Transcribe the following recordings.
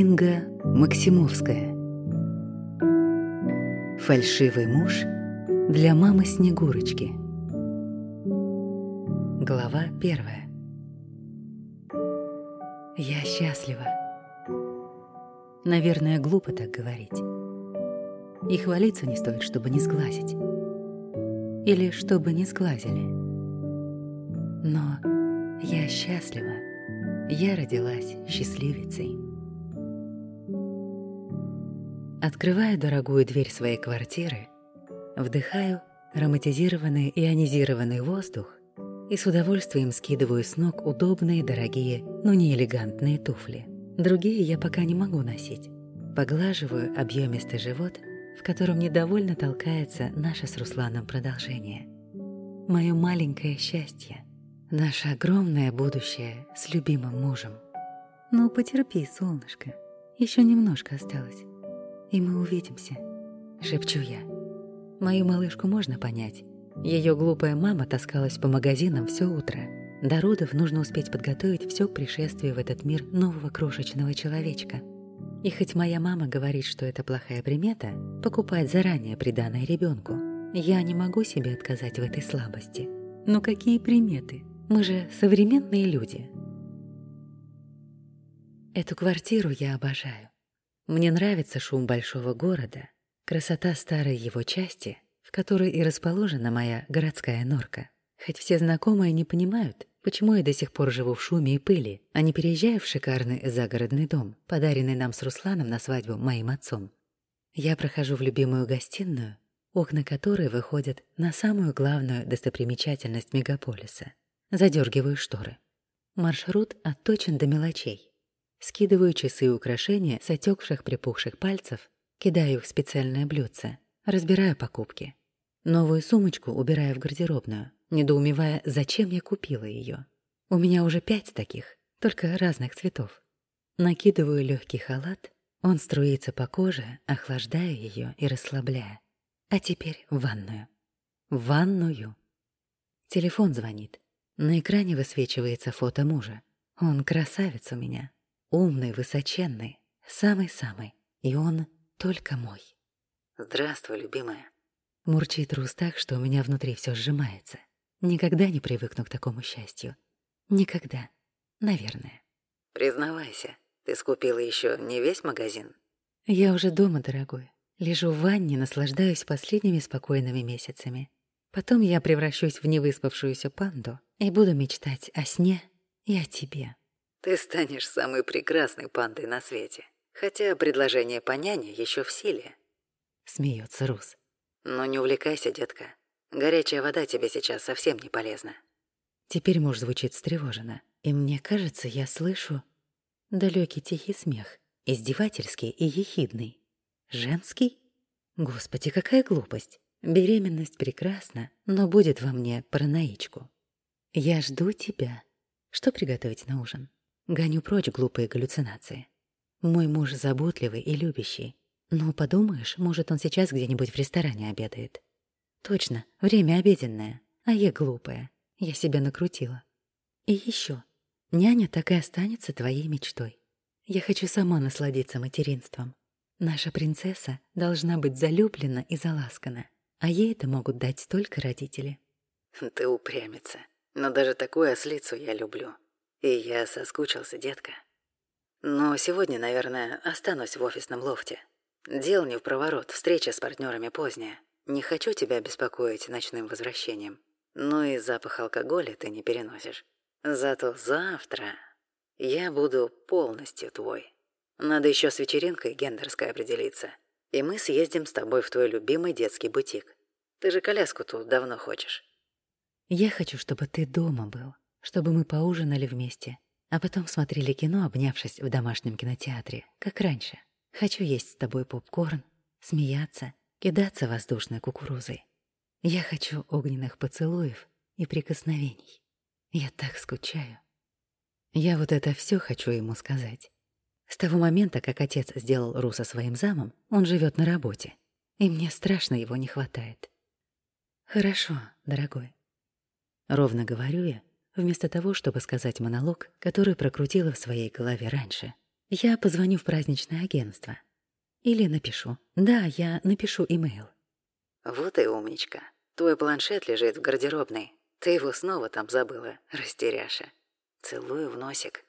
Инга Максимовская Фальшивый муж для мамы Снегурочки Глава первая Я счастлива. Наверное, глупо так говорить. И хвалиться не стоит, чтобы не сглазить. Или чтобы не сглазили. Но я счастлива. Я родилась счастливицей. Открываю дорогую дверь своей квартиры, вдыхаю ароматизированный ионизированный воздух и с удовольствием скидываю с ног удобные, дорогие, но не элегантные туфли. Другие я пока не могу носить. Поглаживаю объемистый живот, в котором недовольно толкается наше с Русланом продолжение. Мое маленькое счастье, наше огромное будущее с любимым мужем. Ну, потерпи, солнышко, еще немножко осталось, и мы увидимся, шепчу я. Мою малышку можно понять. Ее глупая мама таскалась по магазинам все утро. До родов нужно успеть подготовить все к пришествию в этот мир нового крошечного человечка — и хоть моя мама говорит, что это плохая примета, покупать заранее приданное ребенку, я не могу себе отказать в этой слабости. Но какие приметы? Мы же современные люди. Эту квартиру я обожаю. Мне нравится шум большого города, красота старой его части, в которой и расположена моя городская норка. Хоть все знакомые не понимают, Почему я до сих пор живу в шуме и пыли, а не переезжаю в шикарный загородный дом, подаренный нам с Русланом на свадьбу моим отцом? Я прохожу в любимую гостиную, окна которой выходят на самую главную достопримечательность мегаполиса. Задергиваю шторы. Маршрут отточен до мелочей. Скидываю часы и украшения с отекших припухших пальцев, кидаю их в специальное блюдце, разбираю покупки. Новую сумочку убираю в гардеробную, недоумевая, зачем я купила ее. У меня уже пять таких, только разных цветов. Накидываю легкий халат, он струится по коже, охлаждая ее и расслабляя. А теперь в ванную. В ванную. Телефон звонит. На экране высвечивается фото мужа. Он красавец у меня. Умный, высоченный, самый-самый. И он только мой. «Здравствуй, любимая». Мурчит Рус так, что у меня внутри все сжимается. Никогда не привыкну к такому счастью. Никогда. Наверное. Признавайся, ты скупила еще не весь магазин? Я уже дома, дорогой. Лежу в ванне, наслаждаюсь последними спокойными месяцами. Потом я превращусь в невыспавшуюся панду и буду мечтать о сне и о тебе. Ты станешь самой прекрасной пандой на свете. Хотя предложение по няне еще в силе. Смеется Рус. Но не увлекайся, детка. Горячая вода тебе сейчас совсем не полезна. Теперь муж звучит встревоженно, и мне кажется, я слышу далекий тихий смех, издевательский и ехидный. Женский? Господи, какая глупость. Беременность прекрасна, но будет во мне параноичку. Я жду тебя. Что приготовить на ужин? Гоню прочь глупые галлюцинации. Мой муж заботливый и любящий. Ну, подумаешь, может, он сейчас где-нибудь в ресторане обедает. Точно, время обеденное, а я глупая. Я себя накрутила. И еще, няня так и останется твоей мечтой. Я хочу сама насладиться материнством. Наша принцесса должна быть залюблена и заласкана, а ей это могут дать только родители. Ты упрямится, но даже такую ослицу я люблю. И я соскучился, детка. Но сегодня, наверное, останусь в офисном лофте. Дел не в проворот, встреча с партнерами поздняя. Не хочу тебя беспокоить ночным возвращением. Но и запах алкоголя ты не переносишь. Зато завтра я буду полностью твой. Надо еще с вечеринкой гендерской определиться. И мы съездим с тобой в твой любимый детский бутик. Ты же коляску тут давно хочешь. Я хочу, чтобы ты дома был, чтобы мы поужинали вместе, а потом смотрели кино, обнявшись в домашнем кинотеатре, как раньше. Хочу есть с тобой попкорн, смеяться кидаться воздушной кукурузой. Я хочу огненных поцелуев и прикосновений. Я так скучаю. Я вот это все хочу ему сказать. С того момента, как отец сделал Руса своим замом, он живет на работе, и мне страшно его не хватает. Хорошо, дорогой. Ровно говорю я, вместо того, чтобы сказать монолог, который прокрутила в своей голове раньше. Я позвоню в праздничное агентство. Или напишу. Да, я напишу имейл. Вот и умничка. Твой планшет лежит в гардеробной. Ты его снова там забыла, растеряша. Целую в носик.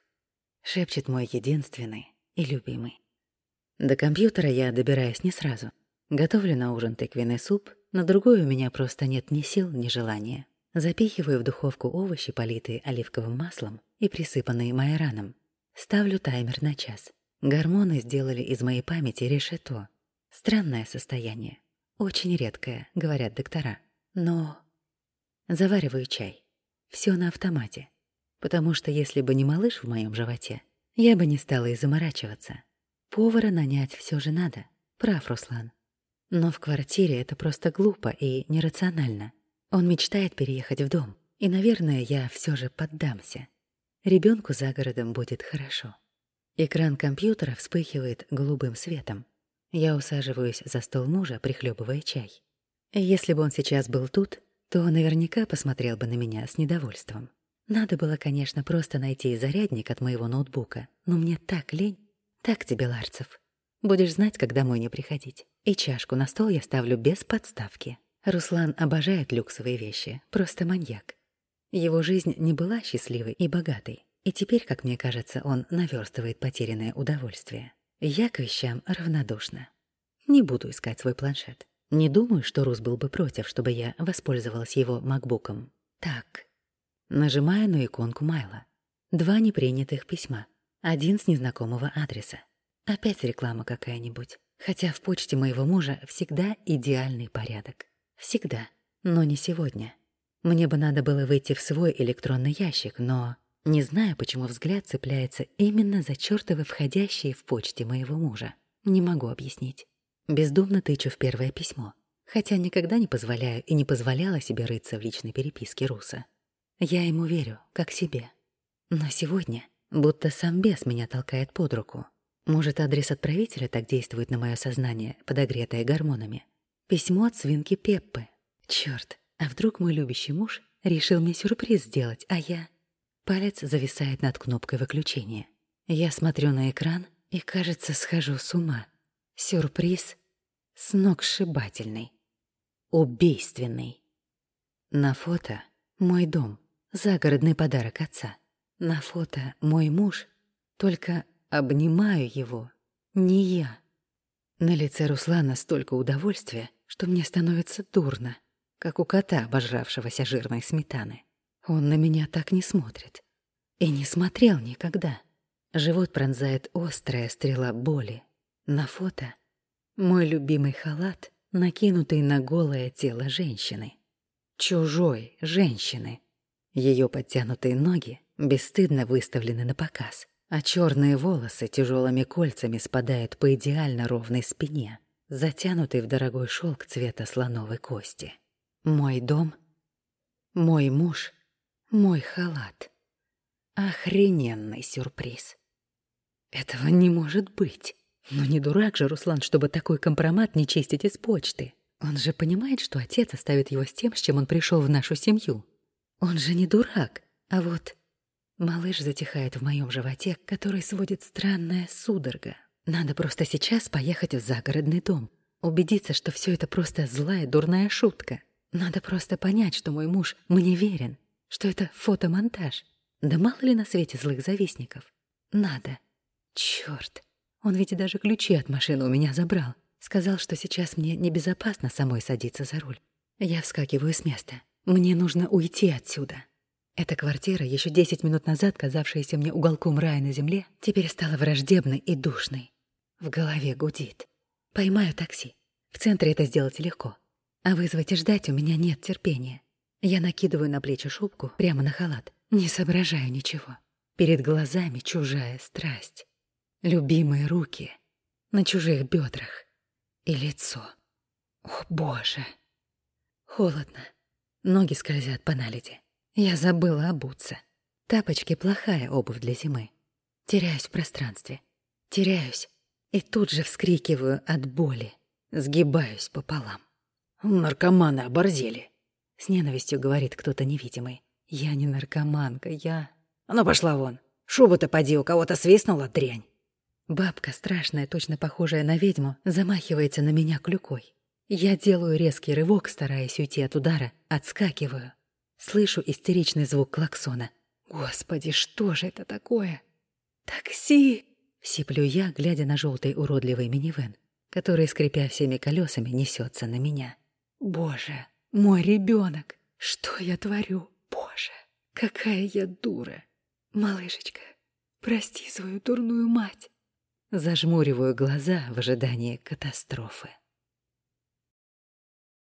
Шепчет мой единственный и любимый. До компьютера я добираюсь не сразу. Готовлю на ужин тыквенный суп, на другой у меня просто нет ни сил, ни желания. Запихиваю в духовку овощи, политые оливковым маслом и присыпанные майораном. Ставлю таймер на час. Гормоны сделали из моей памяти решето. Странное состояние. Очень редкое, говорят доктора. Но... Завариваю чай. Все на автомате. Потому что если бы не малыш в моем животе, я бы не стала и заморачиваться. Повара нанять все же надо. Прав, Руслан. Но в квартире это просто глупо и нерационально. Он мечтает переехать в дом, и, наверное, я все же поддамся. Ребенку за городом будет хорошо. Экран компьютера вспыхивает голубым светом. Я усаживаюсь за стол мужа, прихлебывая чай. Если бы он сейчас был тут, то наверняка посмотрел бы на меня с недовольством. Надо было, конечно, просто найти зарядник от моего ноутбука, но мне так лень. Так тебе, Ларцев. Будешь знать, когда домой не приходить. И чашку на стол я ставлю без подставки. Руслан обожает люксовые вещи, просто маньяк. Его жизнь не была счастливой и богатой, и теперь, как мне кажется, он наверстывает потерянное удовольствие. Я к вещам равнодушна. Не буду искать свой планшет. Не думаю, что Рус был бы против, чтобы я воспользовалась его макбуком. Так. Нажимаю на иконку Майла. Два непринятых письма. Один с незнакомого адреса. Опять реклама какая-нибудь. Хотя в почте моего мужа всегда идеальный порядок. Всегда. Но не сегодня. Мне бы надо было выйти в свой электронный ящик, но... Не знаю, почему взгляд цепляется именно за чёртовы входящие в почте моего мужа. Не могу объяснить. Бездумно тычу в первое письмо. Хотя никогда не позволяю и не позволяла себе рыться в личной переписке Руса. Я ему верю, как себе. Но сегодня будто сам бес меня толкает под руку. Может, адрес отправителя так действует на мое сознание, подогретое гормонами. Письмо от свинки Пеппы. Чёрт, а вдруг мой любящий муж решил мне сюрприз сделать, а я... Палец зависает над кнопкой выключения. Я смотрю на экран и, кажется, схожу с ума. Сюрприз сногсшибательный. Убийственный. На фото мой дом, загородный подарок отца. На фото мой муж, только Обнимаю его. Не я. На лице Руслана столько удовольствия, что мне становится дурно, как у кота, обожравшегося жирной сметаны. Он на меня так не смотрит. И не смотрел никогда. Живот пронзает острая стрела боли. На фото мой любимый халат, накинутый на голое тело женщины. Чужой женщины. Ее подтянутые ноги бесстыдно выставлены на показ а черные волосы тяжелыми кольцами спадают по идеально ровной спине, затянутой в дорогой шелк цвета слоновой кости. Мой дом, мой муж, мой халат. Охрененный сюрприз. Этого не может быть. Но не дурак же Руслан, чтобы такой компромат не чистить из почты. Он же понимает, что отец оставит его с тем, с чем он пришел в нашу семью. Он же не дурак. А вот Малыш затихает в моем животе, который сводит странная судорога. Надо просто сейчас поехать в загородный дом. Убедиться, что все это просто злая, дурная шутка. Надо просто понять, что мой муж мне верен, что это фотомонтаж. Да мало ли на свете злых завистников. Надо. Черт, он ведь даже ключи от машины у меня забрал. Сказал, что сейчас мне небезопасно самой садиться за руль. Я вскакиваю с места. Мне нужно уйти отсюда. Эта квартира, еще десять минут назад казавшаяся мне уголком рая на земле, теперь стала враждебной и душной. В голове гудит. Поймаю такси. В центре это сделать легко. А вызвать и ждать у меня нет терпения. Я накидываю на плечи шубку прямо на халат. Не соображаю ничего. Перед глазами чужая страсть. Любимые руки на чужих бедрах. И лицо. О, боже! Холодно. Ноги скользят по наледи. Я забыла обуться. Тапочки — плохая обувь для зимы. Теряюсь в пространстве. Теряюсь. И тут же вскрикиваю от боли. Сгибаюсь пополам. «Наркоманы оборзели», — с ненавистью говорит кто-то невидимый. «Я не наркоманка, я...» «А ну пошла вон! Шуба-то поди, у кого-то свистнула дрянь!» Бабка, страшная, точно похожая на ведьму, замахивается на меня клюкой. Я делаю резкий рывок, стараясь уйти от удара, отскакиваю. Слышу истеричный звук клаксона. Господи, что же это такое? Такси! Сиплю я, глядя на желтый уродливый минивэн, который, скрипя всеми колесами, несется на меня. Боже, мой ребенок! Что я творю? Боже, какая я дура! Малышечка, прости свою дурную мать. Зажмуриваю глаза в ожидании катастрофы.